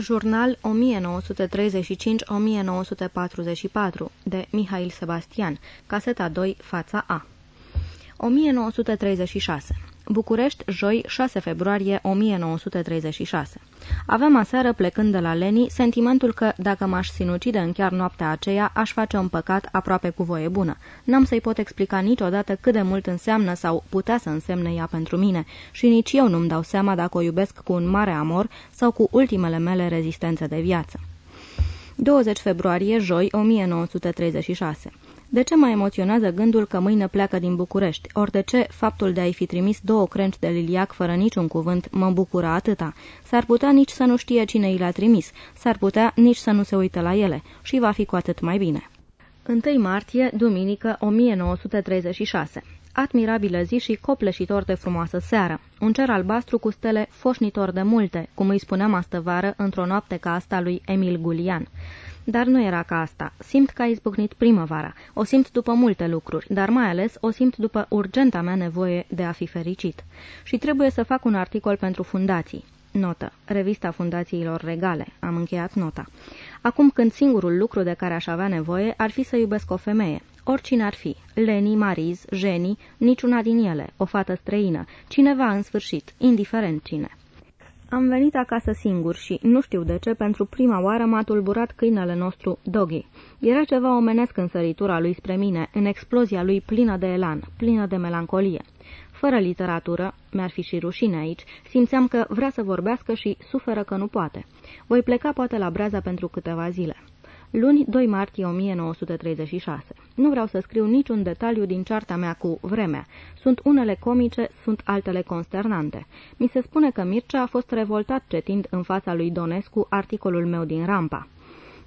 Jurnal 1935-1944 de Mihail Sebastian, caseta 2, fața A. 1936 București, joi, 6 februarie 1936. Aveam aseară, plecând de la Leni, sentimentul că, dacă m-aș sinucide în chiar noaptea aceea, aș face un păcat aproape cu voie bună. N-am să-i pot explica niciodată cât de mult înseamnă sau putea să însemne ea pentru mine și nici eu nu-mi dau seama dacă o iubesc cu un mare amor sau cu ultimele mele rezistențe de viață. 20 februarie, joi, 1936 de ce mă emoționează gândul că mâine pleacă din București? Ori de ce faptul de a-i fi trimis două crengi de liliac fără niciun cuvânt mă bucură atâta? S-ar putea nici să nu știe cine i l-a trimis, s-ar putea nici să nu se uită la ele și va fi cu atât mai bine. 1 martie, duminică 1936 Admirabilă zi și copleșitor de frumoasă seară. Un cer albastru cu stele foșnitor de multe, cum îi spuneam astăvară într-o noapte ca asta lui Emil Gulian. Dar nu era ca asta. Simt că a izbucnit primăvara. O simt după multe lucruri, dar mai ales o simt după urgenta mea nevoie de a fi fericit. Și trebuie să fac un articol pentru fundații. Notă. Revista Fundațiilor Regale. Am încheiat nota. Acum când singurul lucru de care aș avea nevoie ar fi să iubesc o femeie. Oricine ar fi, Leni, Mariz, Jenny, niciuna din ele, o fată străină, cineva în sfârșit, indiferent cine. Am venit acasă singur și, nu știu de ce, pentru prima oară m-a tulburat câinele nostru, Doggy. Era ceva omenesc în săritura lui spre mine, în explozia lui plină de elan, plină de melancolie. Fără literatură, mi-ar fi și rușine aici, simțeam că vrea să vorbească și suferă că nu poate. Voi pleca poate la breaza pentru câteva zile. Luni, 2 martie 1936. Nu vreau să scriu niciun detaliu din cearta mea cu vremea. Sunt unele comice, sunt altele consternante. Mi se spune că Mircea a fost revoltat cetind în fața lui Donescu articolul meu din Rampa.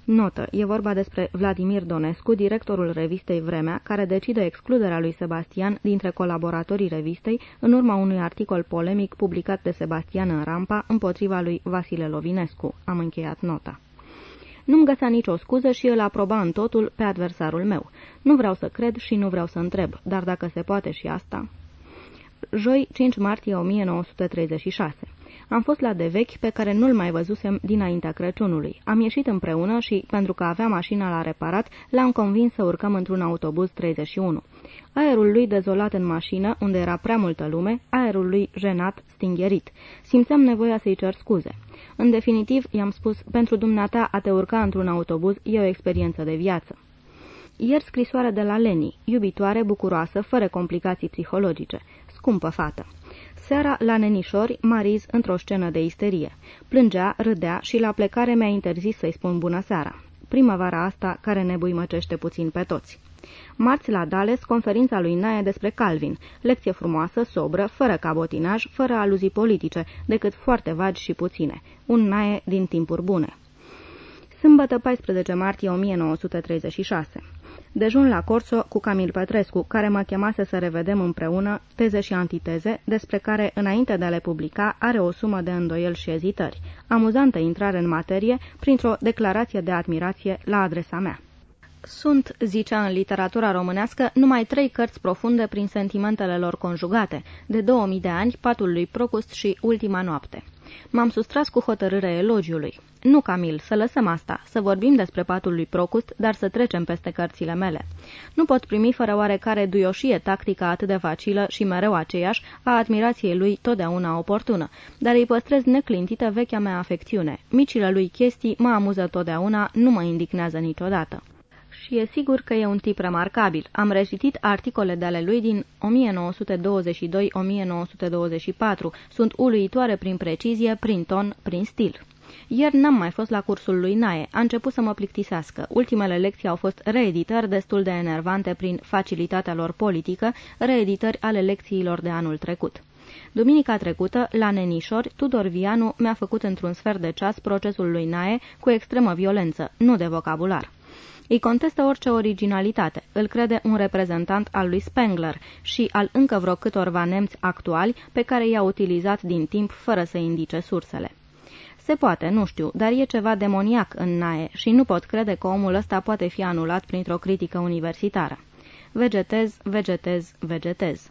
Notă. E vorba despre Vladimir Donescu, directorul revistei Vremea, care decide excluderea lui Sebastian dintre colaboratorii revistei în urma unui articol polemic publicat de Sebastian în Rampa împotriva lui Vasile Lovinescu. Am încheiat nota. Nu-mi găsea nicio scuză și îl aproba în totul pe adversarul meu. Nu vreau să cred și nu vreau să întreb, dar dacă se poate și asta... Joi, 5 martie 1936 am fost la de vechi pe care nu-l mai văzusem dinaintea Crăciunului. Am ieșit împreună și, pentru că avea mașina la reparat, l-am convins să urcăm într-un autobuz 31. Aerul lui dezolat în mașină, unde era prea multă lume, aerul lui jenat, stingherit. Simțeam nevoia să-i cer scuze. În definitiv, i-am spus, pentru dumneata a te urca într-un autobuz e o experiență de viață. Ieri scrisoare de la Leni, iubitoare, bucuroasă, fără complicații psihologice. Scumpă fată. Seara, la nenișori, Mariz într-o scenă de isterie. Plângea, râdea și la plecare mi-a interzis să-i spun bună seara. Primăvara asta care ne buimăcește puțin pe toți. Marți la Dales, conferința lui Nae despre Calvin. Lecție frumoasă, sobră, fără cabotinaj, fără aluzii politice, decât foarte vagi și puține. Un Nae din timpuri bune. Sâmbătă 14 martie 1936 Dejun la Corso cu Camil Petrescu, care mă chemase să revedem împreună teze și antiteze, despre care, înainte de a le publica, are o sumă de îndoiel și ezitări. Amuzantă intrare în materie printr-o declarație de admirație la adresa mea. Sunt, zicea în literatura românească, numai trei cărți profunde prin sentimentele lor conjugate, de 2000 de ani, Patul lui Procust și Ultima noapte. M-am sustras cu hotărâre elogiului. Nu, Camil, să lăsăm asta, să vorbim despre patul lui Procust, dar să trecem peste cărțile mele. Nu pot primi fără oarecare duioșie tactica atât de facilă și mereu aceeași a admirației lui totdeauna oportună, dar îi păstrez neclintită vechea mea afecțiune. Micile lui chestii mă amuză totdeauna, nu mă indignează niciodată și e sigur că e un tip remarcabil. Am recitit articole de ale lui din 1922-1924. Sunt uluitoare prin precizie, prin ton, prin stil. Ieri n-am mai fost la cursul lui Nae. A început să mă plictisească. Ultimele lecții au fost reeditări destul de enervante prin facilitatea lor politică, reeditări ale lecțiilor de anul trecut. Duminica trecută, la Nenișori, Tudor Vianu mi-a făcut într-un sfert de ceas procesul lui Nae cu extremă violență, nu de vocabular. Îi contestă orice originalitate, îl crede un reprezentant al lui Spengler și al încă vreo câtorva nemți actuali pe care i-a utilizat din timp fără să indice sursele. Se poate, nu știu, dar e ceva demoniac în Nae și nu pot crede că omul ăsta poate fi anulat printr-o critică universitară. Vegetez, vegetez, vegetez.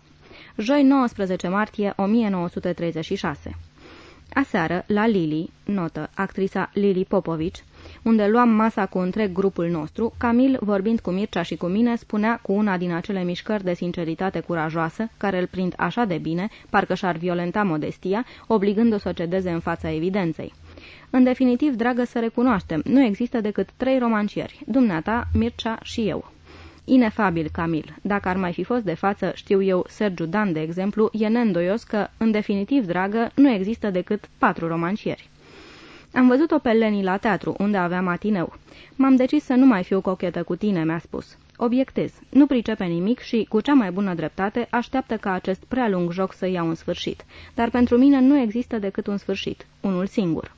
Joi 19 martie 1936 Aseară, la Lili, notă, actrisa Lili Popovici, unde luam masa cu întreg grupul nostru, Camil, vorbind cu Mircea și cu mine, spunea cu una din acele mișcări de sinceritate curajoasă, care îl prind așa de bine, parcă și-ar violenta modestia, obligându-o să cedeze în fața evidenței. În definitiv, dragă, să recunoaștem, nu există decât trei romancieri, dumneata, Mircea și eu. Inefabil, Camil. Dacă ar mai fi fost de față, știu eu, Sergiu Dan, de exemplu, e neîndoios că, în definitiv, dragă, nu există decât patru romancieri. Am văzut-o pe Leni la teatru, unde avea matineu. M-am decis să nu mai fiu cochetă cu tine, mi-a spus. Obiectez. Nu pricepe nimic și, cu cea mai bună dreptate, așteaptă ca acest prea lung joc să ia un sfârșit. Dar pentru mine nu există decât un sfârșit, unul singur.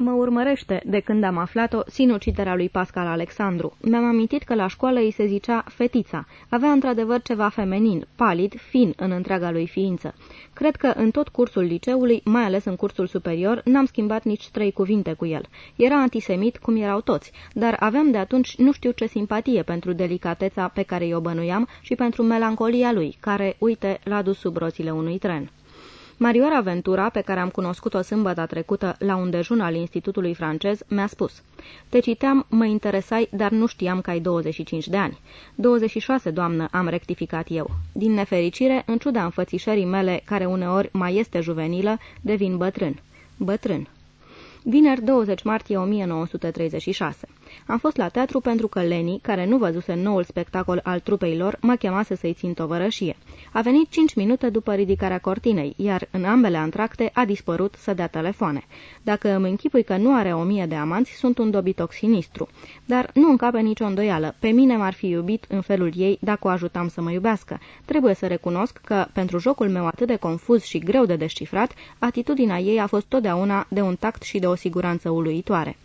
Mă urmărește, de când am aflat-o, sinuciderea lui Pascal Alexandru. Mi-am amintit că la școală îi se zicea fetița. Avea într-adevăr ceva feminin, palid, fin în întreaga lui ființă. Cred că în tot cursul liceului, mai ales în cursul superior, n-am schimbat nici trei cuvinte cu el. Era antisemit, cum erau toți, dar aveam de atunci nu știu ce simpatie pentru delicateța pe care i-o bănuiam și pentru melancolia lui, care, uite, l-a dus sub roțile unui tren. Mariora Ventura, pe care am cunoscut-o sâmbătă trecută la un dejun al Institutului francez, mi-a spus Te citeam, mă interesai, dar nu știam că ai 25 de ani. 26, doamnă, am rectificat eu. Din nefericire, în ciuda înfățișării mele, care uneori mai este juvenilă, devin bătrân. Bătrân. Vineri 20 martie 1936. Am fost la teatru pentru că Leni, care nu văzuse noul spectacol al trupei lor, m-a chemat să-i țin tovărășie. A venit cinci minute după ridicarea cortinei, iar în ambele antracte a dispărut să dea telefoane. Dacă îmi închipui că nu are o mie de amanți, sunt un dobitoc sinistru. Dar nu încape nicio îndoială. Pe mine m-ar fi iubit în felul ei dacă o ajutam să mă iubească. Trebuie să recunosc că, pentru jocul meu atât de confuz și greu de descifrat, atitudinea ei a fost totdeauna de un tact și de o siguranță uluitoare.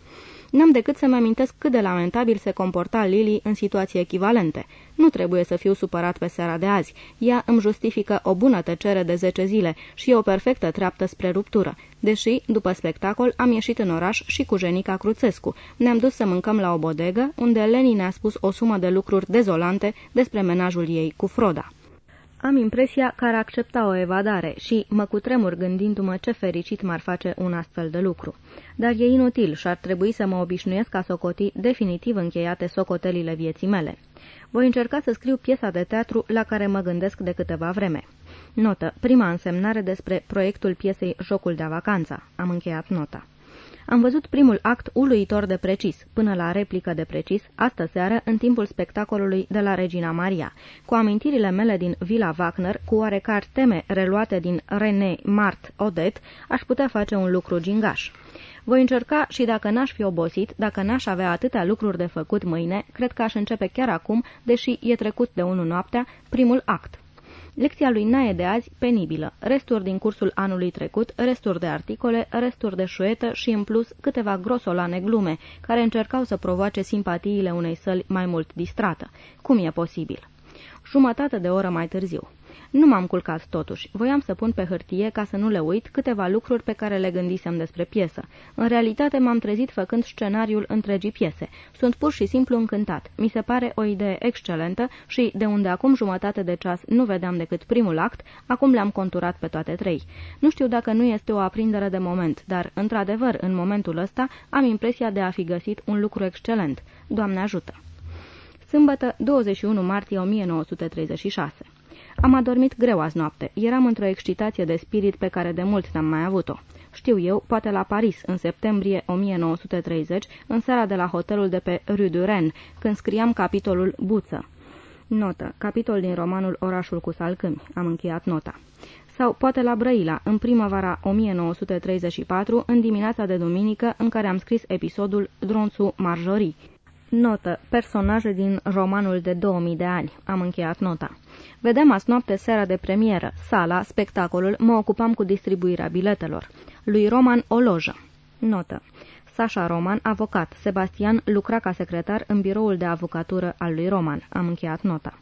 N-am decât să-mi amintesc cât de lamentabil se comporta Lily în situații echivalente. Nu trebuie să fiu supărat pe seara de azi. Ea îmi justifică o bună tăcere de 10 zile și o perfectă treaptă spre ruptură. Deși, după spectacol, am ieșit în oraș și cu Jenica Cruțescu. Ne-am dus să mâncăm la o bodegă, unde Leni ne-a spus o sumă de lucruri dezolante despre menajul ei cu Froda. Am impresia că ar accepta o evadare și mă cutremur gândindu-mă ce fericit m-ar face un astfel de lucru. Dar e inutil și ar trebui să mă obișnuiesc ca socoti definitiv încheiate socotelile vieții mele. Voi încerca să scriu piesa de teatru la care mă gândesc de câteva vreme. Notă. Prima însemnare despre proiectul piesei Jocul de vacanța. Am încheiat nota. Am văzut primul act uluitor de precis, până la replică de precis, astă seară, în timpul spectacolului de la Regina Maria. Cu amintirile mele din Villa Wagner, cu oarecare teme reluate din René Mart Odet, aș putea face un lucru gingaș. Voi încerca și dacă n-aș fi obosit, dacă n-aș avea atâtea lucruri de făcut mâine, cred că aș începe chiar acum, deși e trecut de unu noaptea, primul act. Lecția lui Nae de azi, penibilă. Resturi din cursul anului trecut, resturi de articole, resturi de șuetă și, în plus, câteva grosolane glume, care încercau să provoace simpatiile unei săli mai mult distrată. Cum e posibil? Jumătate de oră mai târziu. Nu m-am culcat totuși. Voiam să pun pe hârtie, ca să nu le uit, câteva lucruri pe care le gândisem despre piesă. În realitate m-am trezit făcând scenariul întregii piese. Sunt pur și simplu încântat. Mi se pare o idee excelentă și, de unde acum jumătate de ceas nu vedeam decât primul act, acum le-am conturat pe toate trei. Nu știu dacă nu este o aprindere de moment, dar, într-adevăr, în momentul ăsta, am impresia de a fi găsit un lucru excelent. Doamne ajută! Sâmbătă, 21 martie 1936 am adormit greu azi noapte. Eram într-o excitație de spirit pe care de mult n-am mai avut-o. Știu eu, poate la Paris, în septembrie 1930, în seara de la hotelul de pe Rue du Ren, când scriam capitolul Buță. Notă. Capitol din romanul Orașul cu salcâmi. Am încheiat nota. Sau poate la Brăila, în primăvara 1934, în dimineața de duminică, în care am scris episodul Dronțu Marjorie. Notă. Personaje din romanul de 2000 de ani. Am încheiat nota. Vedem azi noapte seara de premieră. Sala, spectacolul, mă ocupam cu distribuirea biletelor. Lui Roman o lojă. Notă. Sasha Roman, avocat. Sebastian lucra ca secretar în biroul de avocatură al lui Roman. Am încheiat nota.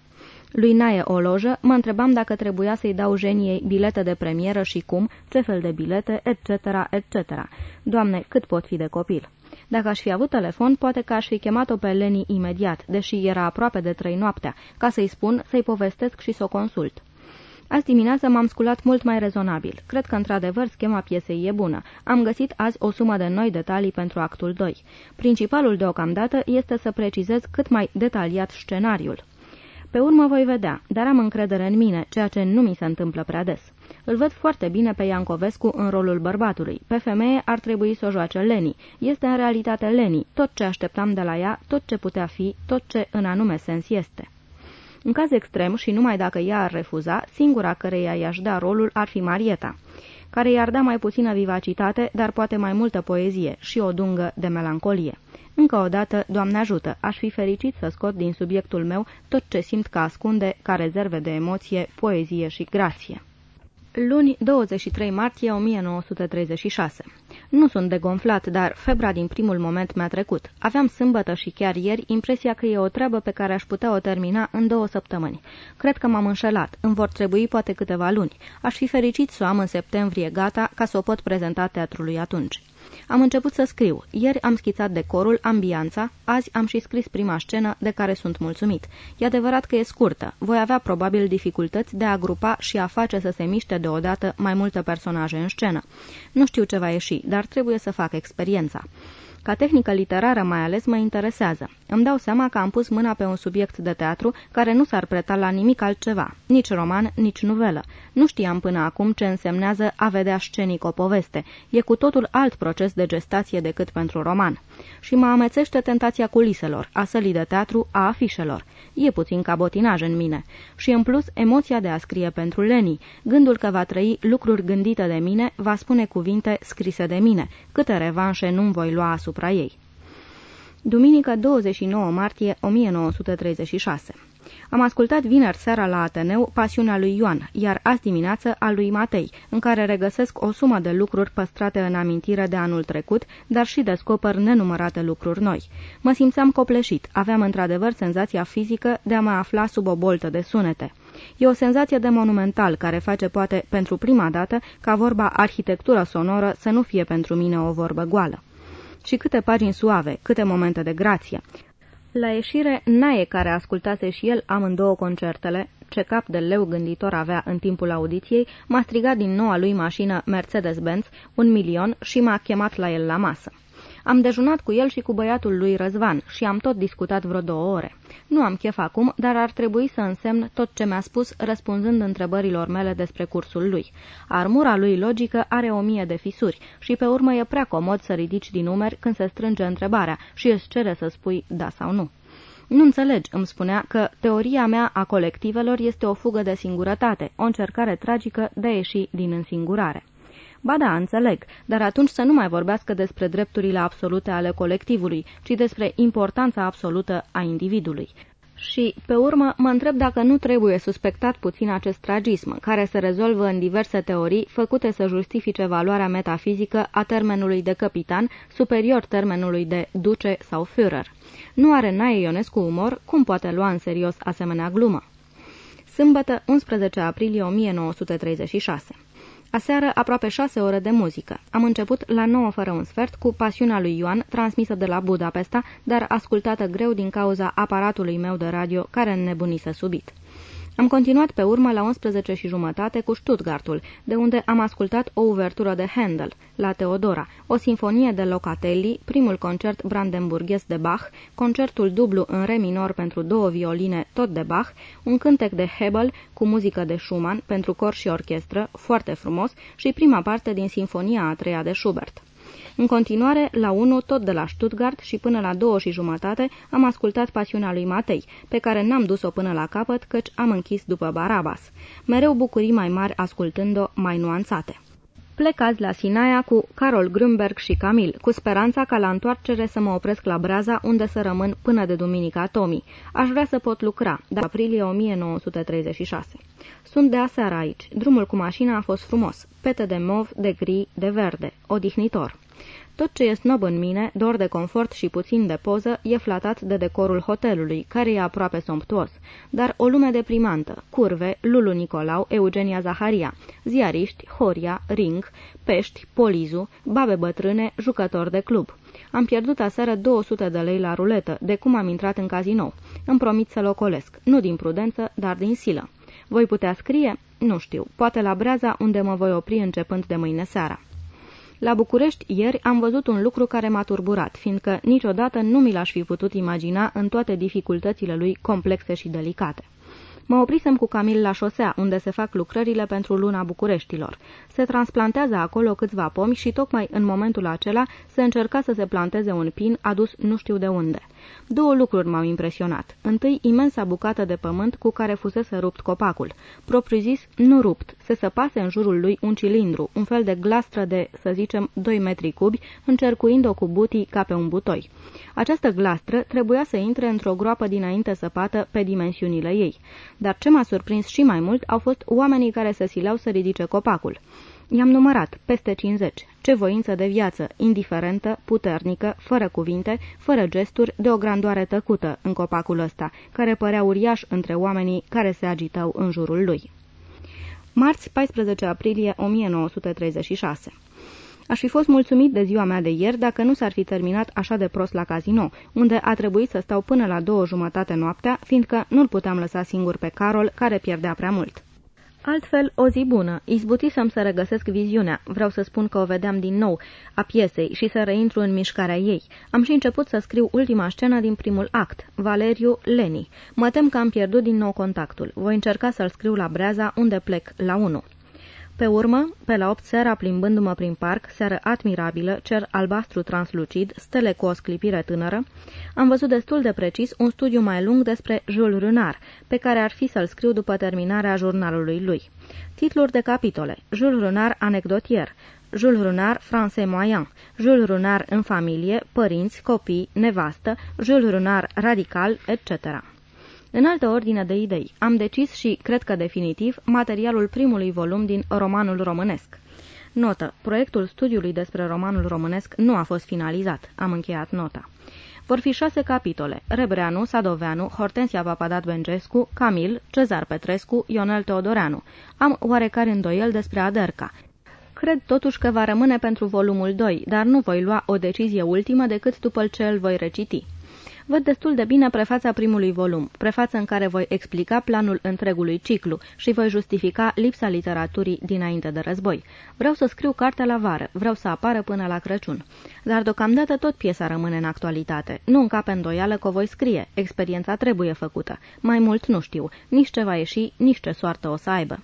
Lui Nae o lojă, mă întrebam dacă trebuia să-i dau geniei bilete de premieră și cum, ce fel de bilete, etc., etc. Doamne, cât pot fi de copil? Dacă aș fi avut telefon, poate că aș fi chemat-o pe Leni imediat, deși era aproape de trei noaptea, ca să-i spun, să-i povestesc și să o consult. Azi dimineață m-am sculat mult mai rezonabil. Cred că, într-adevăr, schema piesei e bună. Am găsit azi o sumă de noi detalii pentru actul 2. Principalul deocamdată este să precizez cât mai detaliat scenariul. Pe urmă voi vedea, dar am încredere în mine, ceea ce nu mi se întâmplă prea des. Îl văd foarte bine pe Iancovescu în rolul bărbatului. Pe femeie ar trebui să o joace Leni. Este în realitate Leni, tot ce așteptam de la ea, tot ce putea fi, tot ce în anume sens este. În caz extrem și numai dacă ea ar refuza, singura căreia i-aș da rolul ar fi Marieta, care i-ar da mai puțină vivacitate, dar poate mai multă poezie și o dungă de melancolie. Încă o dată, Doamne ajută, aș fi fericit să scot din subiectul meu tot ce simt că ascunde ca rezerve de emoție, poezie și grație. Luni, 23 martie 1936 nu sunt degonflat, dar febra din primul moment mi-a trecut. Aveam sâmbătă și chiar ieri impresia că e o treabă pe care aș putea o termina în două săptămâni. Cred că m-am înșelat. Îmi vor trebui poate câteva luni. Aș fi fericit să o am în septembrie gata ca să o pot prezenta teatrului atunci. Am început să scriu. Ieri am schițat decorul, ambianța, azi am și scris prima scenă de care sunt mulțumit. E adevărat că e scurtă. Voi avea probabil dificultăți de a grupa și a face să se miște deodată mai multe personaje în scenă. Nu știu ce va ieși, dar trebuie să fac experiența. Ca tehnică literară mai ales mă interesează. Îmi dau seama că am pus mâna pe un subiect de teatru care nu s-ar preta la nimic altceva, nici roman, nici nuvelă. Nu știam până acum ce însemnează a vedea scenic o poveste. E cu totul alt proces de gestație decât pentru roman. Și mă amețește tentația culiselor, a sălii de teatru, a afișelor. E puțin cabotinaj în mine. Și în plus, emoția de a scrie pentru Leni, gândul că va trăi lucruri gândite de mine, va spune cuvinte scrise de mine, câte revanșe nu-mi voi lua asupra ei. Duminică 29 martie 1936 am ascultat vineri seara la Ateneu Pasiunea lui Ioan, iar azi dimineață a lui Matei, în care regăsesc o sumă de lucruri păstrate în amintire de anul trecut, dar și descoper nenumărate lucruri noi. Mă simțeam copleșit, aveam într-adevăr senzația fizică de a mă afla sub o boltă de sunete. E o senzație de monumental care face poate pentru prima dată ca vorba arhitectură sonoră să nu fie pentru mine o vorbă goală. Și câte pagini suave, câte momente de grație. La ieșire, Nae, care ascultase și el amândouă concertele, ce cap de leu gânditor avea în timpul audiției, m-a strigat din noua lui mașină Mercedes-Benz un milion și m-a chemat la el la masă. Am dejunat cu el și cu băiatul lui Răzvan și am tot discutat vreo două ore. Nu am chef acum, dar ar trebui să însemn tot ce mi-a spus răspunzând întrebărilor mele despre cursul lui. Armura lui logică are o mie de fisuri și pe urmă e prea comod să ridici din numeri când se strânge întrebarea și îți cere să spui da sau nu. Nu înțelegi, îmi spunea, că teoria mea a colectivelor este o fugă de singurătate, o încercare tragică de a ieși din însingurare. Ba da, înțeleg, dar atunci să nu mai vorbească despre drepturile absolute ale colectivului, ci despre importanța absolută a individului. Și, pe urmă, mă întreb dacă nu trebuie suspectat puțin acest tragism, care se rezolvă în diverse teorii făcute să justifice valoarea metafizică a termenului de capitan superior termenului de duce sau Führer. Nu are Nae Ionescu umor, cum poate lua în serios asemenea glumă? Sâmbătă, 11 aprilie 1936 Aseară aproape șase ore de muzică. Am început la 9 fără un sfert cu pasiunea lui Ioan, transmisă de la Budapesta, dar ascultată greu din cauza aparatului meu de radio, care înnebunise subit. Am continuat pe urmă la 11 și jumătate cu Stuttgartul, de unde am ascultat o uvertură de Handel, la Teodora, o sinfonie de Locatelli, primul concert brandenburghez de Bach, concertul dublu în re minor pentru două violine, tot de Bach, un cântec de Hebel cu muzică de Schumann pentru cor și orchestră, foarte frumos, și prima parte din sinfonia a treia de Schubert. În continuare, la 1, tot de la Stuttgart și până la 2 și jumătate, am ascultat pasiunea lui Matei, pe care n-am dus-o până la capăt, căci am închis după Barabas. Mereu bucurii mai mari ascultând-o mai nuanțate. Plec azi la Sinaia cu Carol Grünberg și Camil, cu speranța ca la întoarcere să mă opresc la Braza, unde să rămân până de duminica Tomi. Aș vrea să pot lucra, dar aprilie 1936. Sunt de aseară aici. Drumul cu mașina a fost frumos. Pete de mov, de gri, de verde. Odihnitor. Tot ce e snob în mine, dor de confort și puțin de poză, e flatat de decorul hotelului, care e aproape somptuos, dar o lume deprimantă, curve, Lulu Nicolau, Eugenia Zaharia, ziariști, Horia, Ring, pești, polizu, babe bătrâne, jucători de club. Am pierdut aseară 200 de lei la ruletă, de cum am intrat în cazinou. Îmi promit să locolesc, nu din prudență, dar din silă. Voi putea scrie? Nu știu. Poate la Breaza, unde mă voi opri începând de mâine seara. La București, ieri, am văzut un lucru care m-a turburat, fiindcă niciodată nu mi l-aș fi putut imagina în toate dificultățile lui complexe și delicate. Mă oprisem cu Camil la șosea, unde se fac lucrările pentru luna Bucureștilor. Se transplantează acolo câțiva pomi și tocmai în momentul acela se încerca să se planteze un pin adus nu știu de unde. Două lucruri m-au impresionat. Întâi, imensa bucată de pământ cu care fusese rupt copacul. Propriu zis, nu rupt, se săpase în jurul lui un cilindru, un fel de glastră de, să zicem, 2 metri cubi, încercuind-o cu butii ca pe un butoi. Această glastră trebuia să intre într-o groapă dinainte săpată pe dimensiunile ei. Dar ce m-a surprins și mai mult au fost oamenii care se sileau să ridice copacul. I-am numărat, peste 50. Ce voință de viață, indiferentă, puternică, fără cuvinte, fără gesturi, de o grandoare tăcută în copacul ăsta, care părea uriaș între oamenii care se agitau în jurul lui. Marți, 14 aprilie 1936 Aș fi fost mulțumit de ziua mea de ieri dacă nu s-ar fi terminat așa de prost la casino, unde a trebuit să stau până la două jumătate noaptea, fiindcă nu-l puteam lăsa singur pe Carol, care pierdea prea mult. Altfel, o zi bună, izbutisem să regăsesc viziunea, vreau să spun că o vedeam din nou, a piesei și să reintru în mișcarea ei. Am și început să scriu ultima scenă din primul act, Valeriu Leni. Mă tem că am pierdut din nou contactul. Voi încerca să-l scriu la breaza unde plec la 1. Pe urmă, pe la 8 seara plimbându-mă prin parc, seară admirabilă, cer albastru translucid, stele cu o sclipire tânără, am văzut destul de precis un studiu mai lung despre Jules Renard, pe care ar fi să-l scriu după terminarea jurnalului lui. Titluri de capitole Jules Renard anecdotier Jules Renard français moyen Jules Renard în familie, părinți, copii, nevastă, Jules Renard radical, etc. În altă ordine de idei, am decis și, cred că definitiv, materialul primului volum din romanul românesc. Notă. Proiectul studiului despre romanul românesc nu a fost finalizat. Am încheiat nota. Vor fi șase capitole. Rebreanu, Sadoveanu, Hortensia Papadat Bengescu, Camil, Cezar Petrescu, Ionel Teodoreanu. Am oarecare îndoiel despre Aderca. Cred totuși că va rămâne pentru volumul 2, dar nu voi lua o decizie ultimă decât după ce îl voi reciti. Văd destul de bine prefața primului volum, prefață în care voi explica planul întregului ciclu și voi justifica lipsa literaturii dinainte de război. Vreau să scriu cartea la vară, vreau să apară până la Crăciun. Dar deocamdată tot piesa rămâne în actualitate. Nu încape îndoială că o voi scrie, experiența trebuie făcută. Mai mult nu știu, nici ce va ieși, nici ce soartă o să aibă.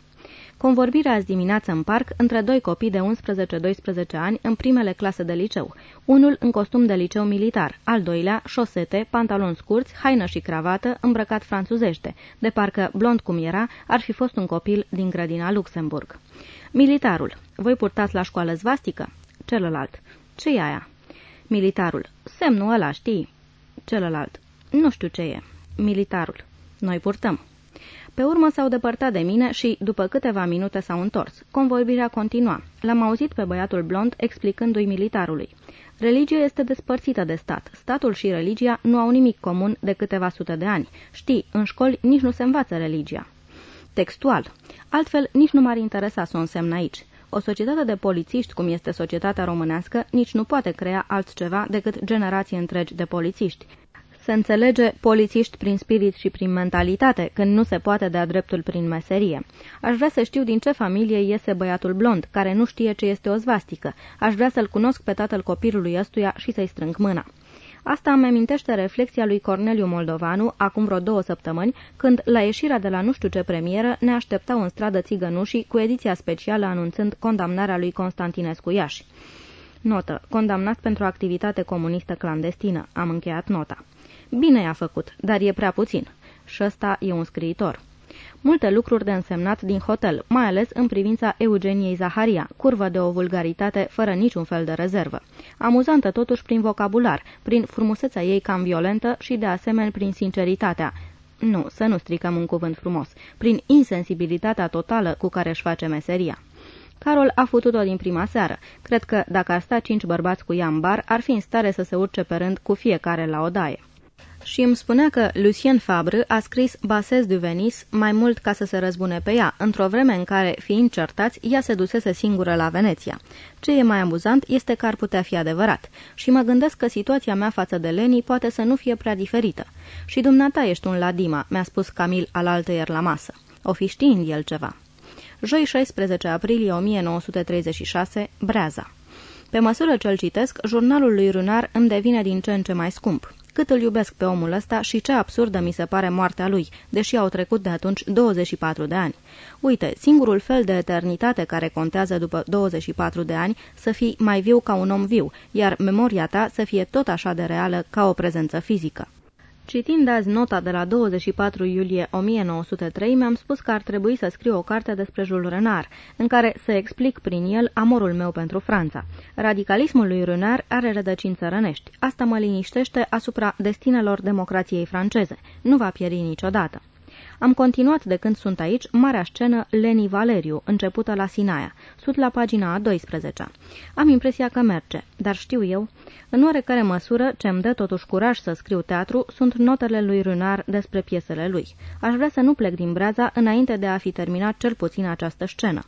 Convorbirea azi dimineață în parc între doi copii de 11-12 ani în primele clase de liceu. Unul în costum de liceu militar, al doilea, șosete, pantaloni scurți, haină și cravată, îmbrăcat franțuzește, de parcă, blond cum era, ar fi fost un copil din grădina Luxemburg. Militarul. Voi purtați la școală zvastică? Celălalt. ce e aia? Militarul. Semnul ăla, știi? Celălalt. Nu știu ce e. Militarul. Noi purtăm. Pe urmă s-au depărtat de mine și, după câteva minute, s-au întors. Convorbirea continua. L-am auzit pe băiatul blond explicându-i militarului. Religia este despărțită de stat. Statul și religia nu au nimic comun de câteva sute de ani. Știi, în școli nici nu se învață religia. Textual. Altfel, nici nu m-ar interesa să o însemn aici. O societate de polițiști, cum este societatea românească, nici nu poate crea altceva decât generații întregi de polițiști. Se înțelege polițiști prin spirit și prin mentalitate, când nu se poate de-a dreptul prin meserie. Aș vrea să știu din ce familie iese băiatul blond, care nu știe ce este o zvastică. Aș vrea să-l cunosc pe tatăl copilului ăstuia și să-i strâng mâna. Asta îmi amintește reflexia lui Corneliu Moldovanu, acum vreo două săptămâni, când, la ieșirea de la nu știu ce premieră, ne așteptau în stradă țigănușii cu ediția specială anunțând condamnarea lui Constantinescu Iași. Notă. Condamnat pentru activitate comunistă clandestină. Am încheiat nota. Bine i-a făcut, dar e prea puțin. Și ăsta e un scriitor. Multe lucruri de însemnat din hotel, mai ales în privința Eugeniei Zaharia, curvă de o vulgaritate fără niciun fel de rezervă. Amuzantă totuși prin vocabular, prin frumusețea ei cam violentă și de asemenea prin sinceritatea, nu, să nu stricăm un cuvânt frumos, prin insensibilitatea totală cu care își face meseria. Carol a futut-o din prima seară. Cred că, dacă ar sta cinci bărbați cu ea în bar, ar fi în stare să se urce pe rând cu fiecare la o daie și îmi spunea că Lucien Fabre a scris Bases de Venice mai mult ca să se răzbune pe ea, într-o vreme în care, fiind certați, ea se dusese singură la Veneția. Ce e mai amuzant este că ar putea fi adevărat și mă gândesc că situația mea față de Leni poate să nu fie prea diferită. Și dumneata ești un ladima, mi-a spus Camil alaltăieri la masă. o fi știind el ceva. Joi 16 aprilie 1936, Breaza. Pe măsură ce îl citesc, jurnalul lui Runar îmi devine din ce în ce mai scump. Cât îl iubesc pe omul ăsta și ce absurdă mi se pare moartea lui, deși au trecut de atunci 24 de ani. Uite, singurul fel de eternitate care contează după 24 de ani să fii mai viu ca un om viu, iar memoria ta să fie tot așa de reală ca o prezență fizică. Citind azi nota de la 24 iulie 1903, mi-am spus că ar trebui să scriu o carte despre Jules Renard, în care să explic prin el amorul meu pentru Franța. Radicalismul lui Renard are rădăcini țărănești. Asta mă liniștește asupra destinelor democrației franceze. Nu va pieri niciodată. Am continuat de când sunt aici marea scenă Leni Valeriu, începută la Sinaia. Sunt la pagina a 12 -a. Am impresia că merge, dar știu eu, în oarecare măsură, ce îmi dă totuși curaj să scriu teatru, sunt notele lui Runar despre piesele lui. Aș vrea să nu plec din Breaza înainte de a fi terminat cel puțin această scenă.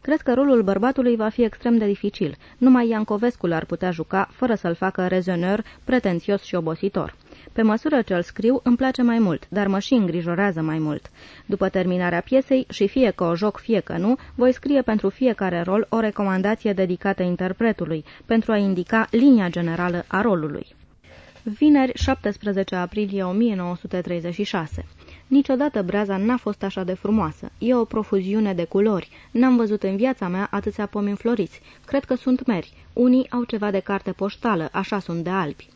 Cred că rolul bărbatului va fi extrem de dificil. Numai Iancovescu l-ar putea juca, fără să-l facă rezoneur, pretențios și obositor. Pe măsură ce îl scriu, îmi place mai mult, dar mă și îngrijorează mai mult. După terminarea piesei, și fie că o joc, fie că nu, voi scrie pentru fiecare rol o recomandație dedicată interpretului, pentru a indica linia generală a rolului. Vineri, 17 aprilie 1936 Niciodată breaza n-a fost așa de frumoasă. E o profuziune de culori. N-am văzut în viața mea atâția pomi înfloriți. Cred că sunt meri. Unii au ceva de carte poștală, așa sunt de albi.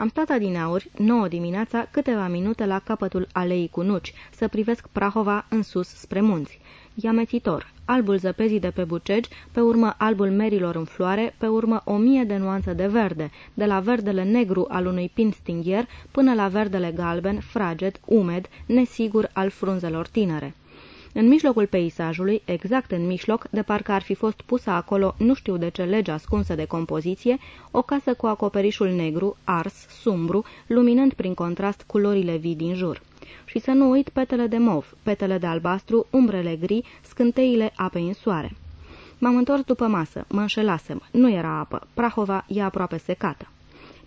Am stat adineauri, 9 dimineața, câteva minute la capătul aleii cu nuci, să privesc Prahova în sus spre munți. E amețitor. Albul zăpezii de pe bucegi, pe urmă albul merilor în floare, pe urmă o mie de nuanțe de verde, de la verdele negru al unui pin stinghier până la verdele galben, fraged, umed, nesigur al frunzelor tinere. În mijlocul peisajului, exact în mijloc, de parcă ar fi fost pusă acolo, nu știu de ce lege ascunsă de compoziție, o casă cu acoperișul negru, ars, sumbru, luminând prin contrast culorile vii din jur. Și să nu uit petele de mov, petele de albastru, umbrele gri, scânteile apei în soare. M-am întors după masă, mă înșelasem, nu era apă, Prahova e aproape secată.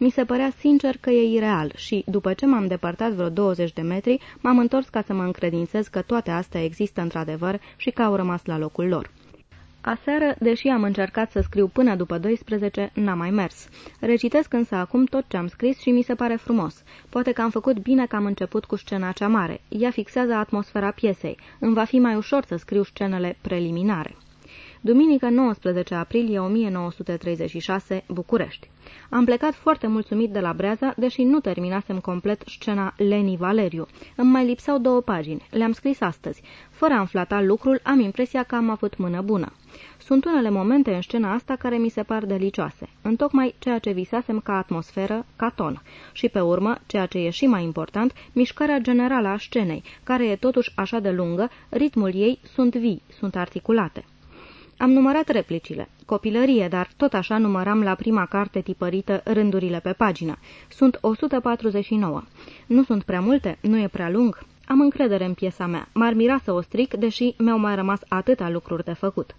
Mi se părea sincer că e ireal și, după ce m-am depărtat vreo 20 de metri, m-am întors ca să mă încredințez că toate astea există într-adevăr și că au rămas la locul lor. Aseară, deși am încercat să scriu până după 12, n-am mai mers. Recitesc însă acum tot ce am scris și mi se pare frumos. Poate că am făcut bine că am început cu scena cea mare. Ea fixează atmosfera piesei. Îmi va fi mai ușor să scriu scenele preliminare. Duminică 19 aprilie 1936, București. Am plecat foarte mulțumit de la Breaza, deși nu terminasem complet scena Leni Valeriu. Îmi mai lipseau două pagini. Le-am scris astăzi. Fără a înflata lucrul, am impresia că am avut mână bună. Sunt unele momente în scena asta care mi se par delicioase. Întocmai ceea ce visasem ca atmosferă, ca ton. Și pe urmă, ceea ce e și mai important, mișcarea generală a scenei, care e totuși așa de lungă, ritmul ei sunt vii, sunt articulate. Am numărat replicile. Copilărie, dar tot așa număram la prima carte tipărită rândurile pe pagină. Sunt 149. Nu sunt prea multe? Nu e prea lung? Am încredere în piesa mea. M-ar mira să o stric, deși mi-au mai rămas atâta lucruri de făcut.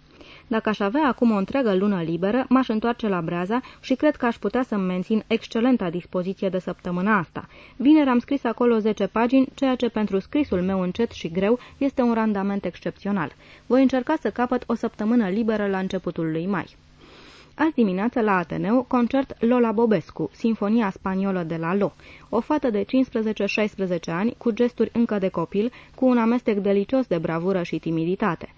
Dacă aș avea acum o întreagă lună liberă, m-aș întoarce la breaza și cred că aș putea să-mi mențin excelenta dispoziție de săptămâna asta. Vineri am scris acolo 10 pagini, ceea ce pentru scrisul meu încet și greu este un randament excepțional. Voi încerca să capăt o săptămână liberă la începutul lui mai. Azi dimineață la Ateneu, concert Lola Bobescu, Sinfonia spaniolă de la Lo, o fată de 15-16 ani, cu gesturi încă de copil, cu un amestec delicios de bravură și timiditate.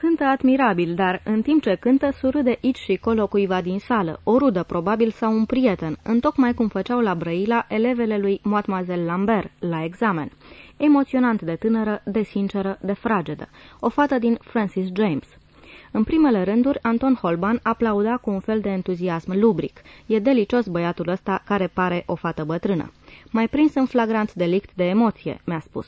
Cântă admirabil, dar în timp ce cântă surâde aici și colo cuiva din sală, o rudă probabil sau un prieten, întocmai cum făceau la Brăila elevele lui Mademoiselle Lambert la examen. Emoționant de tânără, de sinceră, de fragedă. O fată din Francis James. În primele rânduri, Anton Holban aplauda cu un fel de entuziasm lubric. E delicios băiatul ăsta care pare o fată bătrână. Mai prins în flagrant delict de emoție, mi-a spus.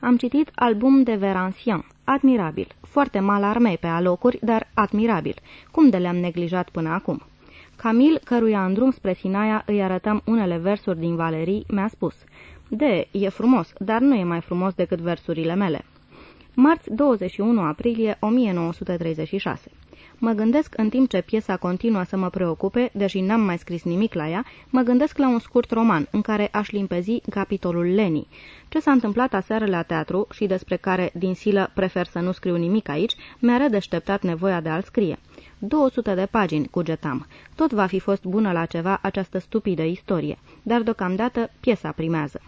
Am citit album de Verancian, admirabil, foarte mal armei pe alocuri, dar admirabil, cum de le-am neglijat până acum. Camil, căruia în drum spre Sinaia îi arătăm unele versuri din Valerii, mi-a spus De, e frumos, dar nu e mai frumos decât versurile mele. Marți 21 aprilie 1936 Mă gândesc în timp ce piesa continuă să mă preocupe, deși n-am mai scris nimic la ea, mă gândesc la un scurt roman în care aș limpezi capitolul Leni. Ce s-a întâmplat aseară la teatru și despre care, din silă, prefer să nu scriu nimic aici, mi-a redeșteptat nevoia de a-l scrie. 200 de pagini, cugetam. Tot va fi fost bună la ceva această stupidă istorie, dar deocamdată piesa primează.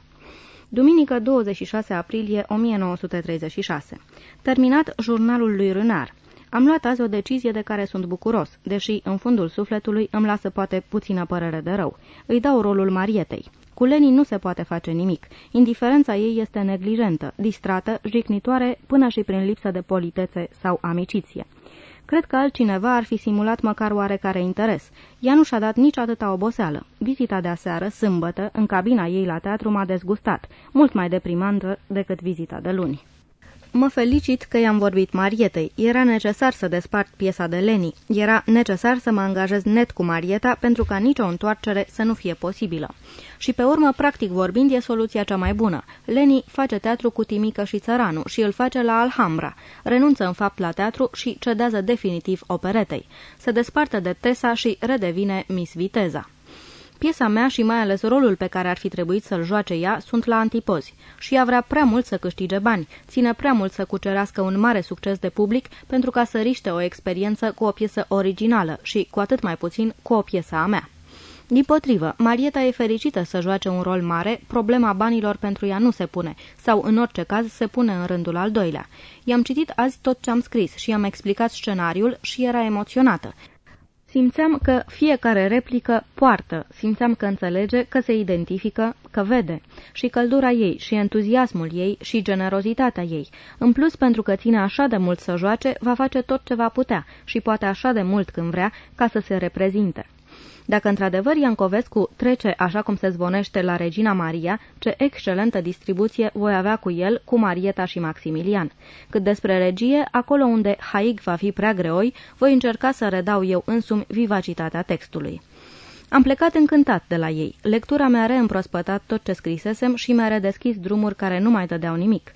Duminică 26 aprilie 1936. Terminat jurnalul lui Rânar. Am luat azi o decizie de care sunt bucuros, deși în fundul sufletului îmi lasă poate puțină părere de rău. Îi dau rolul Marietei. Cu Leni nu se poate face nimic. Indiferența ei este neglijentă, distrată, jignitoare, până și prin lipsă de politețe sau amiciție. Cred că altcineva ar fi simulat măcar oarecare interes. Ea nu și-a dat nici atâta oboseală. Vizita de aseară, sâmbătă, în cabina ei la teatru m-a dezgustat, mult mai deprimantă decât vizita de luni. Mă felicit că i-am vorbit Marietei. Era necesar să despart piesa de Leni. Era necesar să mă angajez net cu Marieta pentru ca nicio întoarcere să nu fie posibilă. Și pe urmă, practic vorbind, e soluția cea mai bună. Leni face teatru cu Timică și Țăranu și îl face la Alhambra. Renunță în fapt la teatru și cedează definitiv operetei. Se desparte de Tesa și redevine Miss Viteza. Piesa mea și mai ales rolul pe care ar fi trebuit să-l joace ea sunt la antipozi și ea vrea prea mult să câștige bani, ține prea mult să cucerească un mare succes de public pentru ca să riște o experiență cu o piesă originală și, cu atât mai puțin, cu o piesă a mea. Din potrivă, Marieta e fericită să joace un rol mare, problema banilor pentru ea nu se pune, sau în orice caz se pune în rândul al doilea. I-am citit azi tot ce am scris și i-am explicat scenariul și era emoționată. Simțeam că fiecare replică poartă, simțeam că înțelege, că se identifică, că vede. Și căldura ei, și entuziasmul ei, și generozitatea ei. În plus, pentru că ține așa de mult să joace, va face tot ce va putea și poate așa de mult când vrea ca să se reprezinte. Dacă într-adevăr Iancovescu trece așa cum se zvonește la Regina Maria, ce excelentă distribuție voi avea cu el, cu Marieta și Maximilian. Cât despre regie, acolo unde Haig va fi prea greoi, voi încerca să redau eu însumi vivacitatea textului. Am plecat încântat de la ei. Lectura mi-a reîmprospătat tot ce scrisesem și mi-a redeschis drumuri care nu mai dădeau nimic.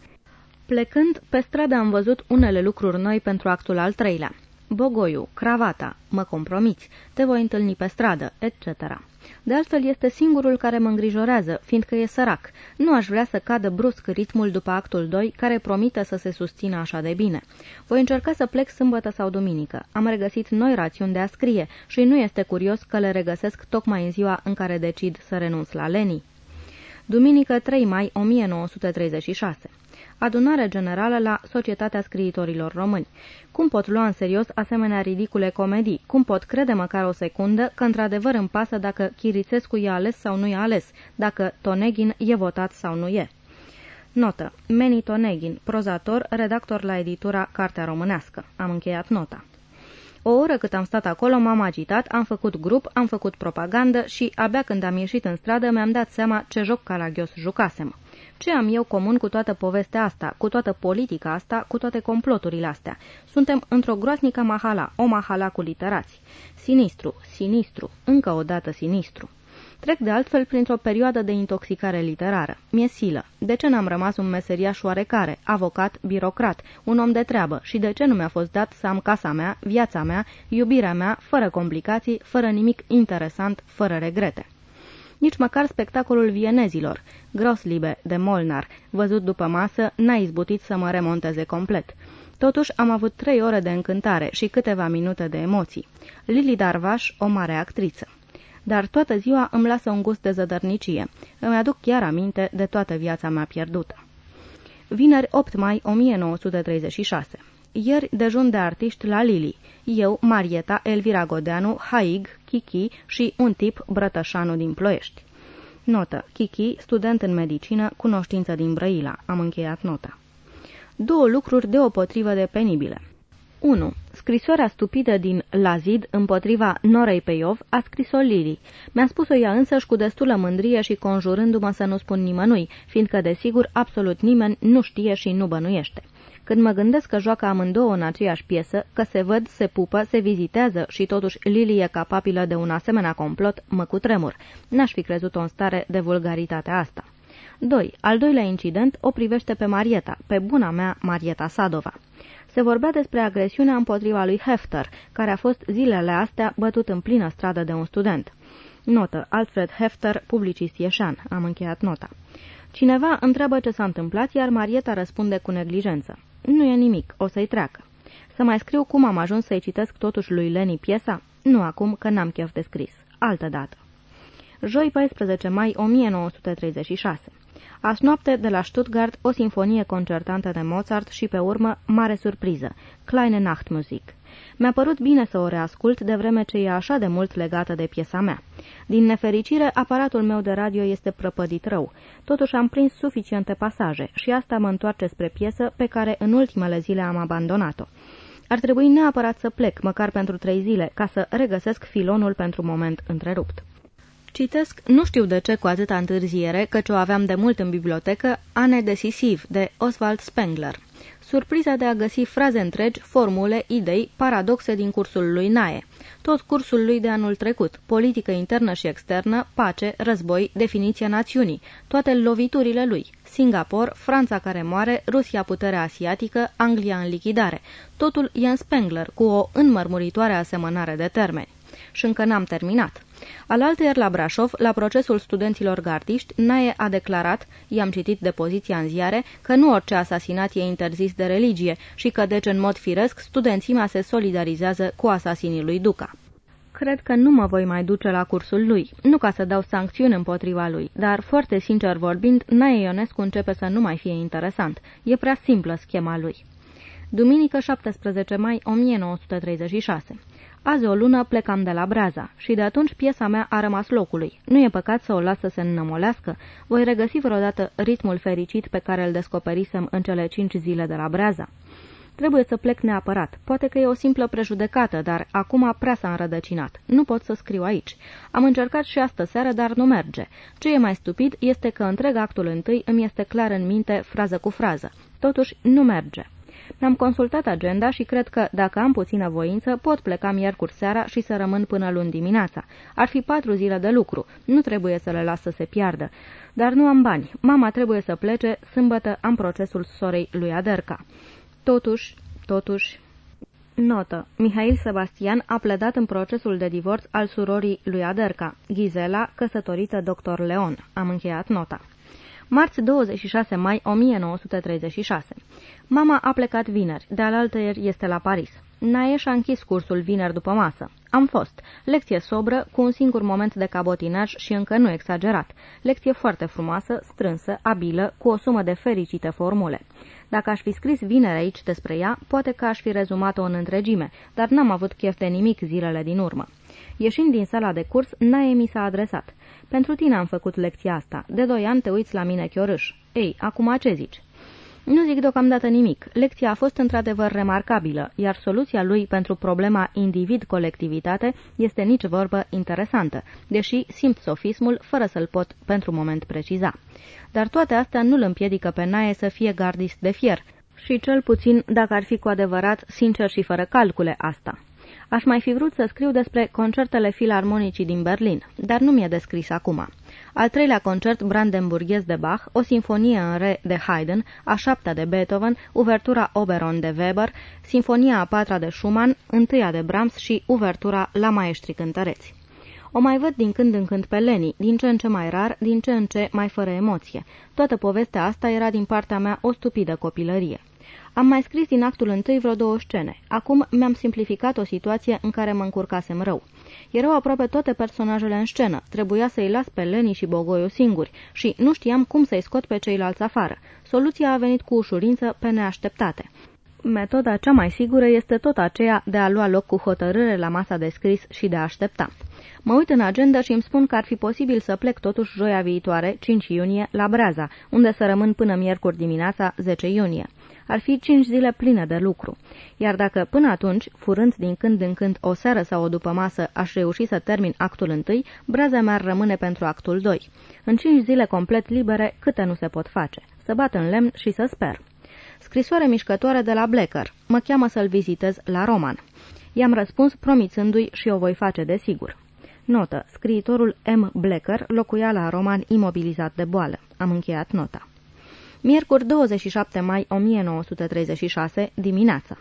Plecând, pe stradă am văzut unele lucruri noi pentru actul al treilea. Bogoiu, cravata, mă compromiți, te voi întâlni pe stradă, etc. De altfel este singurul care mă îngrijorează, fiindcă e sărac. Nu aș vrea să cadă brusc ritmul după actul 2, care promite să se susțină așa de bine. Voi încerca să plec sâmbătă sau duminică. Am regăsit noi rațiuni de a scrie și nu este curios că le regăsesc tocmai în ziua în care decid să renunț la Leni. Duminică 3 mai 1936 adunare generală la Societatea Scriitorilor Români. Cum pot lua în serios asemenea ridicule comedii? Cum pot crede măcar o secundă că într-adevăr îmi pasă dacă Chirițescu e ales sau nu e ales, dacă Toneghin e votat sau nu e? Notă. Meni Toneghin, prozator, redactor la editura Cartea Românească. Am încheiat nota. O oră cât am stat acolo, m-am agitat, am făcut grup, am făcut propagandă și, abia când am ieșit în stradă, mi-am dat seama ce joc caragios jucasem. Ce am eu comun cu toată povestea asta, cu toată politica asta, cu toate comploturile astea? Suntem într-o groaznică mahala, o mahala cu literați. Sinistru, sinistru, încă o dată sinistru. Trec de altfel printr-o perioadă de intoxicare literară. Mi-e silă. De ce n-am rămas un meseriaș oarecare, avocat, birocrat, un om de treabă și de ce nu mi-a fost dat să am casa mea, viața mea, iubirea mea, fără complicații, fără nimic interesant, fără regrete? Nici măcar spectacolul vienezilor, Groslibe, de Molnar, văzut după masă, n-a izbutit să mă remonteze complet. Totuși am avut trei ore de încântare și câteva minute de emoții. Lili Darvaș, o mare actriță. Dar toată ziua îmi lasă un gust de zădărnicie. Îmi aduc chiar aminte de toată viața mea pierdută. Vineri 8 mai 1936 ieri dejun de artiști la Lili. Eu, Marieta, Elvira Godeanu, Haig, Kiki și un tip Brătășanu din Ploiești. Notă. Kiki, student în medicină, cunoștință din Brăila. Am încheiat nota. Două lucruri deopotrivă de penibile. 1. Scrisoarea stupidă din Lazid împotriva Norei Peiov a scris-o Lili. Mi-a spus-o ea însăși cu destulă mândrie și conjurându-mă să nu spun nimănui, fiindcă, desigur, absolut nimeni nu știe și nu bănuiește. Când mă gândesc că joacă amândouă în aceeași piesă, că se văd, se pupă, se vizitează și totuși Lili e capabilă de un asemenea complot, mă cutremur. N-aș fi crezut-o în stare de vulgaritate asta. 2. Al doilea incident o privește pe Marieta, pe buna mea Marieta Sadova. Se vorbea despre agresiunea împotriva lui Hefter, care a fost zilele astea bătut în plină stradă de un student. Notă. Alfred Hefter, publicist ieșan. Am încheiat nota. Cineva întreabă ce s-a întâmplat, iar Marieta răspunde cu neglijență. Nu e nimic, o să-i treacă. Să mai scriu cum am ajuns să-i citesc totuși lui Leni piesa? Nu acum, că n-am chef de scris. Altă dată. Joi 14 mai 1936 Azi noapte de la Stuttgart o sinfonie concertantă de Mozart și pe urmă, mare surpriză, Kleine Nachtmusik. Mi-a părut bine să o reascult de vreme ce e așa de mult legată de piesa mea. Din nefericire, aparatul meu de radio este prăpădit rău. Totuși am prins suficiente pasaje și asta mă întoarce spre piesă pe care în ultimele zile am abandonat-o. Ar trebui neapărat să plec, măcar pentru trei zile, ca să regăsesc filonul pentru moment întrerupt. Citesc, nu știu de ce cu atâta întârziere, căci o aveam de mult în bibliotecă, Ane Decisiv, de Oswald Spengler. Surpriza de a găsi fraze întregi, formule, idei, paradoxe din cursul lui Nae. Tot cursul lui de anul trecut, politică internă și externă, pace, război, definiția națiunii, toate loviturile lui. Singapore, Franța care moare, Rusia puterea asiatică, Anglia în lichidare. Totul e în Spengler, cu o înmărmuritoare asemănare de termeni. Și încă n-am terminat. Alaltăieri la Brașov, la procesul studenților gardiști, Nae a declarat, i-am citit de poziția în ziare, că nu orice asasinat e interzis de religie și că deci în mod firesc studențimea se solidarizează cu asasinii lui Duca. Cred că nu mă voi mai duce la cursul lui, nu ca să dau sancțiuni împotriva lui, dar, foarte sincer vorbind, Nae Ionescu începe să nu mai fie interesant. E prea simplă schema lui. Duminică 17 mai 1936 Azi o lună plecam de la Braza și de atunci piesa mea a rămas locului. Nu e păcat să o las să se înnămolească? Voi regăsi vreodată ritmul fericit pe care îl descoperisem în cele cinci zile de la Braza? Trebuie să plec neapărat. Poate că e o simplă prejudecată, dar acum prea s-a înrădăcinat. Nu pot să scriu aici. Am încercat și astă seară, dar nu merge. Ce e mai stupid este că întreg actul întâi îmi este clar în minte frază cu frază. Totuși, nu merge. Mi-am consultat agenda și cred că, dacă am puțină voință, pot pleca miercuri seara și să rămân până luni dimineața. Ar fi patru zile de lucru. Nu trebuie să le las să se piardă. Dar nu am bani. Mama trebuie să plece. Sâmbătă am procesul sorei lui Aderca. Totuși, totuși... Notă. Mihail Sebastian a pledat în procesul de divorț al surorii lui Aderca, Gizela, căsătorită dr. Leon. Am încheiat nota. Marți 26 mai 1936. Mama a plecat vineri, de alaltăieri este la Paris. Naeș a închis cursul vineri după masă. Am fost. Lecție sobră, cu un singur moment de cabotinaj și încă nu exagerat. Lecție foarte frumoasă, strânsă, abilă, cu o sumă de fericite formule. Dacă aș fi scris vineri aici despre ea, poate că aș fi rezumat-o în întregime, dar n-am avut chef de nimic zilele din urmă. Ieșind din sala de curs, Nae mi s-a adresat. Pentru tine am făcut lecția asta. De doi ani te uiți la mine, chiorâș. Ei, acum ce zici?" Nu zic deocamdată nimic. Lecția a fost într-adevăr remarcabilă, iar soluția lui pentru problema individ-colectivitate este nici vorbă interesantă, deși simt sofismul fără să-l pot pentru moment preciza. Dar toate astea nu îl împiedică pe Nae să fie gardist de fier, și cel puțin, dacă ar fi cu adevărat, sincer și fără calcule asta. Aș mai fi vrut să scriu despre concertele filarmonicii din Berlin, dar nu mi-e descris acum. Al treilea concert brandenburghez de Bach, o sinfonie în re de Haydn, a șaptea de Beethoven, uvertura Oberon de Weber, sinfonia a patra de Schumann, întâia de Brahms și uvertura La Maestri Cântăreți. O mai văd din când în când pe Leni, din ce în ce mai rar, din ce în ce mai fără emoție. Toată povestea asta era din partea mea o stupidă copilărie. Am mai scris din actul întâi vreo două scene. Acum mi-am simplificat o situație în care mă încurcasem rău. Erau aproape toate personajele în scenă. Trebuia să-i las pe Leni și Bogoiu singuri și nu știam cum să-i scot pe ceilalți afară. Soluția a venit cu ușurință pe neașteptate. Metoda cea mai sigură este tot aceea de a lua loc cu hotărâre la masa de scris și de a aștepta. Mă uit în agenda și îmi spun că ar fi posibil să plec totuși joia viitoare, 5 iunie, la Breaza, unde să rămân până miercuri dimineața, 10 iunie ar fi cinci zile pline de lucru. Iar dacă până atunci, furând din când în când o seară sau o după masă, aș reuși să termin actul întâi, braza mea rămâne pentru actul 2. În cinci zile complet libere, câte nu se pot face. Să bat în lemn și să sper. Scrisoare mișcătoare de la Blecker. Mă cheamă să-l vizitez la Roman. I-am răspuns promițându-i și o voi face de sigur. Notă. Scriitorul M. Blecker locuia la Roman imobilizat de boală. Am încheiat nota. Miercuri 27 mai 1936, dimineața.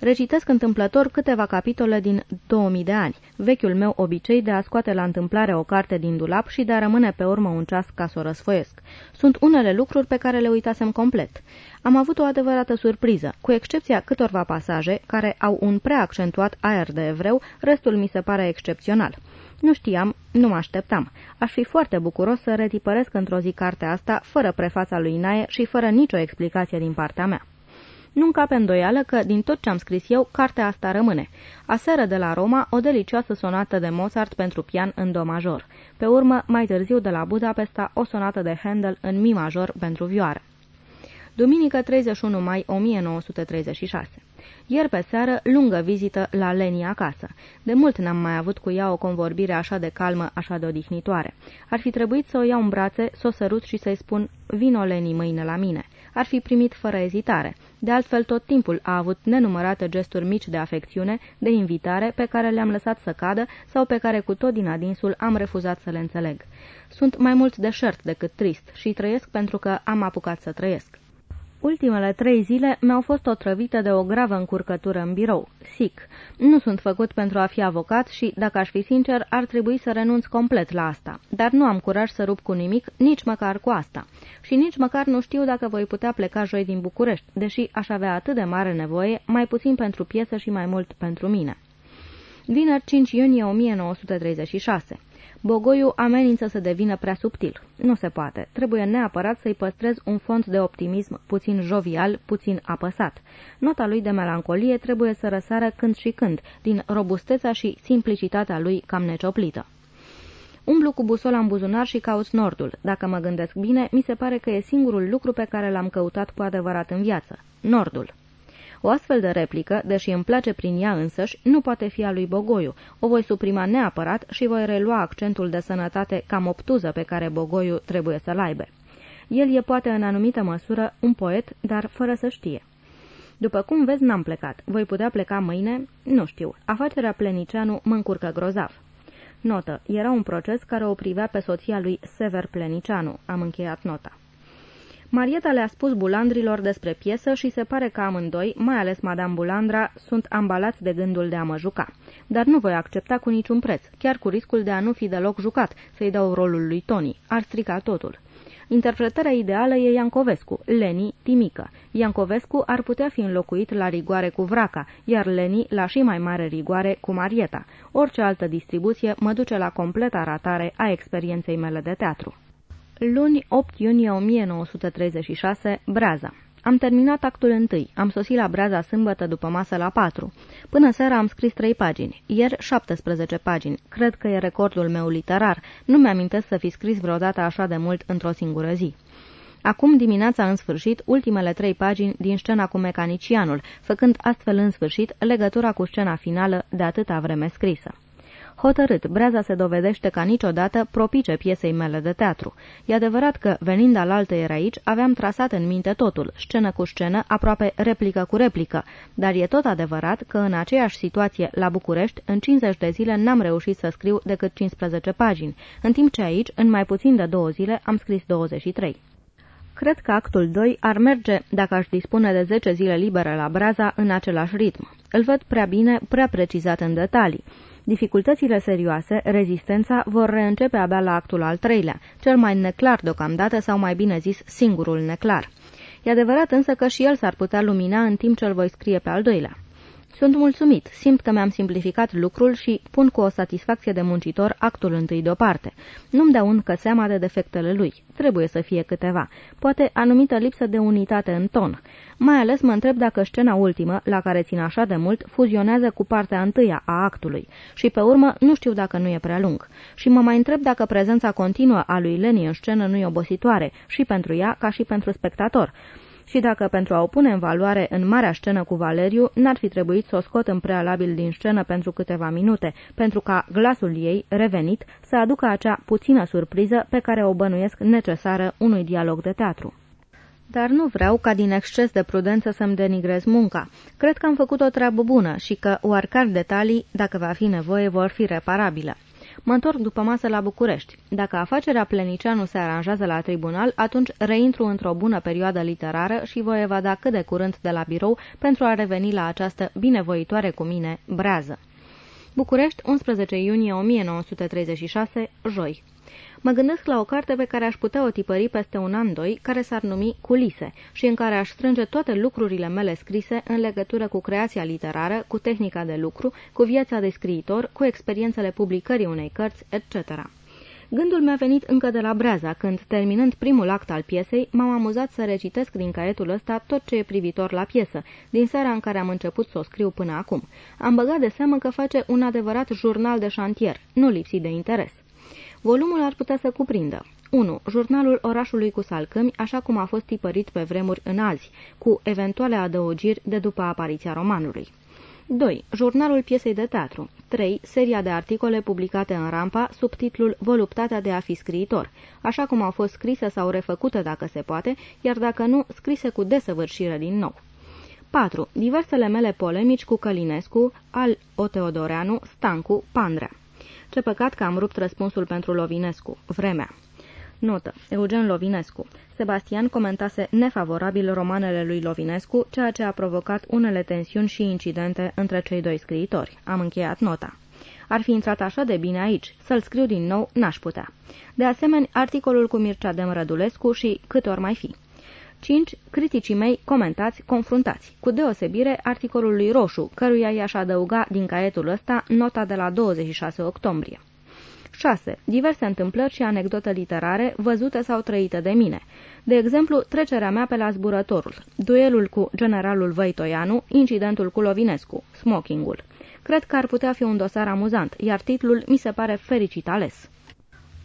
Recitesc întâmplător câteva capitole din 2000 de ani, vechiul meu obicei de a scoate la întâmplare o carte din dulap și de a rămâne pe urmă un ceas ca să o răsfoiesc. Sunt unele lucruri pe care le uitasem complet. Am avut o adevărată surpriză, cu excepția câtorva pasaje care au un prea accentuat aer de evreu, restul mi se pare excepțional. Nu știam, nu mă așteptam. Aș fi foarte bucuros să retipăresc într-o zi cartea asta, fără prefața lui Nae și fără nicio explicație din partea mea. Nu încape îndoială că, din tot ce am scris eu, cartea asta rămâne. Aseară de la Roma, o delicioasă sonată de Mozart pentru pian în do major. Pe urmă, mai târziu de la Budapesta, o sonată de Handel în mi major pentru vioară. Duminică 31 mai 1936 ieri pe seară, lungă vizită la Leni acasă. De mult n-am mai avut cu ea o convorbire așa de calmă, așa de odihnitoare. Ar fi trebuit să o iau în brațe, să o sărut și să-i spun, vino Leni mâine la mine. Ar fi primit fără ezitare. De altfel, tot timpul a avut nenumărate gesturi mici de afecțiune, de invitare, pe care le-am lăsat să cadă sau pe care cu tot din adinsul am refuzat să le înțeleg. Sunt mai mult deșert decât trist și trăiesc pentru că am apucat să trăiesc. Ultimele trei zile mi-au fost otrăvite de o gravă încurcătură în birou. Sic. Nu sunt făcut pentru a fi avocat și, dacă aș fi sincer, ar trebui să renunț complet la asta. Dar nu am curaj să rup cu nimic, nici măcar cu asta. Și nici măcar nu știu dacă voi putea pleca joi din București, deși aș avea atât de mare nevoie, mai puțin pentru piesă și mai mult pentru mine. Vineri 5 iunie 1936 Bogoiu amenință să devină prea subtil. Nu se poate. Trebuie neapărat să-i păstrez un fond de optimism puțin jovial, puțin apăsat. Nota lui de melancolie trebuie să răsară când și când, din robustețea și simplicitatea lui cam necioplită. Umblu cu busola în buzunar și caut nordul. Dacă mă gândesc bine, mi se pare că e singurul lucru pe care l-am căutat cu adevărat în viață. Nordul. O astfel de replică, deși îmi place prin ea însăși, nu poate fi a lui Bogoiu. O voi suprima neapărat și voi relua accentul de sănătate cam obtuză pe care Bogoiu trebuie să-l aibă. El e poate în anumită măsură un poet, dar fără să știe. După cum vezi, n-am plecat. Voi putea pleca mâine? Nu știu. Afacerea Plenicianu mă încurcă grozav. Notă. Era un proces care o privea pe soția lui Sever Plenicianu. Am încheiat nota. Marieta le-a spus bulandrilor despre piesă și se pare că amândoi, mai ales Madame Bulandra, sunt ambalați de gândul de a mă juca. Dar nu voi accepta cu niciun preț, chiar cu riscul de a nu fi deloc jucat, să-i dau rolul lui Tony. Ar strica totul. Interpretarea ideală e Iancovescu, Leni, Timică. Iancovescu ar putea fi înlocuit la rigoare cu Vraca, iar Leni la și mai mare rigoare cu Marieta. Orice altă distribuție mă duce la completa ratare a experienței mele de teatru. Luni 8 iunie 1936, Braza. Am terminat actul întâi. Am sosit la Braza sâmbătă după masă la 4. Până seara am scris 3 pagini. Ieri 17 pagini. Cred că e recordul meu literar. Nu mi-amintesc să fi scris vreodată așa de mult într-o singură zi. Acum dimineața în sfârșit ultimele trei pagini din scena cu mecanicianul, făcând astfel în sfârșit legătura cu scena finală de atâta vreme scrisă. Hotărât, breaza se dovedește ca niciodată propice piesei mele de teatru. E adevărat că, venind alaltă era aici, aveam trasat în minte totul, scenă cu scenă, aproape replică cu replică, dar e tot adevărat că în aceeași situație, la București, în 50 de zile n-am reușit să scriu decât 15 pagini, în timp ce aici, în mai puțin de două zile, am scris 23. Cred că actul 2 ar merge, dacă aș dispune de 10 zile libere la braza, în același ritm. Îl văd prea bine, prea precizat în detalii. Dificultățile serioase, rezistența, vor reîncepe abia la actul al treilea, cel mai neclar deocamdată sau mai bine zis singurul neclar. E adevărat însă că și el s-ar putea lumina în timp ce îl voi scrie pe al doilea. Sunt mulțumit, simt că mi-am simplificat lucrul și pun cu o satisfacție de muncitor actul întâi deoparte. Nu-mi dau încă seama de defectele lui. Trebuie să fie câteva. Poate anumită lipsă de unitate în ton. Mai ales mă întreb dacă scena ultimă, la care țin așa de mult, fuzionează cu partea întâia a actului. Și pe urmă, nu știu dacă nu e prea lung. Și mă mai întreb dacă prezența continuă a lui Leni în scenă nu e obositoare, și pentru ea ca și pentru spectator și dacă pentru a o pune în valoare în marea scenă cu Valeriu, n-ar fi trebuit să o scot în prealabil din scenă pentru câteva minute, pentru ca glasul ei, revenit, să aducă acea puțină surpriză pe care o bănuiesc necesară unui dialog de teatru. Dar nu vreau ca din exces de prudență să-mi denigrez munca. Cred că am făcut o treabă bună și că oarcar detalii, dacă va fi nevoie, vor fi reparabile. Mă întorc după masă la București. Dacă afacerea Plenicianu se aranjează la tribunal, atunci reintru într-o bună perioadă literară și voi evada cât de curând de la birou pentru a reveni la această binevoitoare cu mine brează. București, 11 iunie 1936, joi. Mă gândesc la o carte pe care aș putea o tipări peste un an, doi, care s-ar numi Culise și în care aș strânge toate lucrurile mele scrise în legătură cu creația literară, cu tehnica de lucru, cu viața de scriitor, cu experiențele publicării unei cărți, etc. Gândul mi-a venit încă de la breaza, când, terminând primul act al piesei, m-am amuzat să recitesc din caietul ăsta tot ce e privitor la piesă, din seara în care am început să o scriu până acum. Am băgat de seamă că face un adevărat jurnal de șantier, nu lipsit de interes. Volumul ar putea să cuprindă 1. Jurnalul orașului cu salcâmi, așa cum a fost tipărit pe vremuri în azi, cu eventuale adăugiri de după apariția romanului. 2. Jurnalul piesei de teatru. 3. Seria de articole publicate în rampa sub titlul Voluptatea de a fi scriitor, așa cum au fost scrise sau refăcute dacă se poate, iar dacă nu, scrise cu desăvârșire din nou. 4. Diversele mele polemici cu Călinescu, al Oteodoreanu, Stancu, Pandrea. Ce păcat că am rupt răspunsul pentru Lovinescu. Vremea. Notă. Eugen Lovinescu. Sebastian comentase nefavorabil romanele lui Lovinescu, ceea ce a provocat unele tensiuni și incidente între cei doi scriitori. Am încheiat nota. Ar fi intrat așa de bine aici. Să-l scriu din nou, n-aș putea. De asemenea, articolul cu Mircea Demrădulescu și cât ori mai fi. 5. Criticii mei comentați, confruntați, cu deosebire articolul lui Roșu, căruia i-aș adăuga din caietul ăsta nota de la 26 octombrie. 6. Diverse întâmplări și anecdote literare văzute sau trăite de mine. De exemplu, trecerea mea pe la zburătorul, duelul cu generalul Văitoianu, incidentul cu Lovinescu, smokingul. Cred că ar putea fi un dosar amuzant, iar titlul mi se pare fericit ales.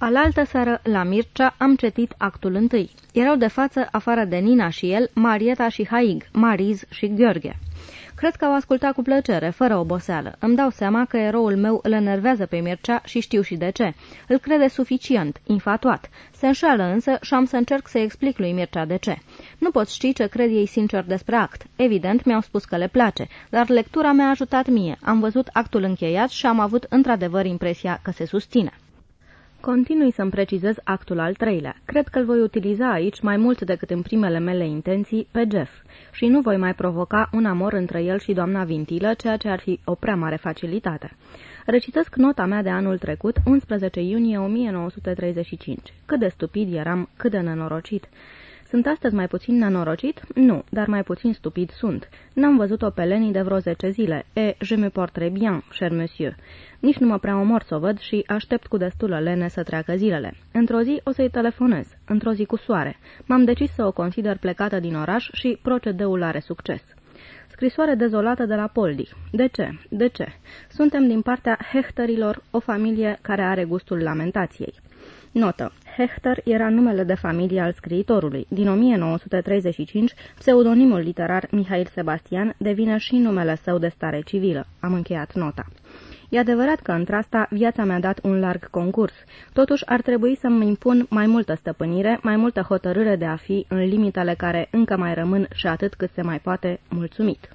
Alaltă seară, la Mircea, am cetit actul întâi. Erau de față, afară de Nina și el, Marieta și Haig, Mariz și Gheorghe. Cred că au ascultat cu plăcere, fără oboseală. Îmi dau seama că eroul meu îl enervează pe Mircea și știu și de ce. Îl crede suficient, infatuat. Se înșală însă și am să încerc să explic lui Mircea de ce. Nu pot ști ce cred ei sincer despre act. Evident, mi-au spus că le place, dar lectura mi-a ajutat mie. Am văzut actul încheiat și am avut într-adevăr impresia că se susține. Continui să-mi precizez actul al treilea. Cred că îl voi utiliza aici mai mult decât în primele mele intenții pe Jeff și nu voi mai provoca un amor între el și doamna Vintilă, ceea ce ar fi o prea mare facilitate. Recitesc nota mea de anul trecut, 11 iunie 1935. Cât de stupid eram, cât de nenorocit. Sunt astăzi mai puțin nenorocit? Nu, dar mai puțin stupid sunt. N-am văzut-o pe Leni de vreo 10 zile. E, je me porte bien, cher monsieur. Nici nu mă prea omor să o văd și aștept cu destulă lene să treacă zilele. Într-o zi o să-i telefonez, într-o zi cu soare. M-am decis să o consider plecată din oraș și procedeul are succes. Scrisoare dezolată de la Poldi. De ce? De ce? Suntem din partea Hechterilor, o familie care are gustul lamentației. Notă. Hechter era numele de familie al scriitorului. Din 1935, pseudonimul literar Mihail Sebastian devine și numele său de stare civilă. Am încheiat nota. E adevărat că într-asta viața mi-a dat un larg concurs. Totuși ar trebui să-mi impun mai multă stăpânire, mai multă hotărâre de a fi în limitele care încă mai rămân și atât cât se mai poate mulțumit.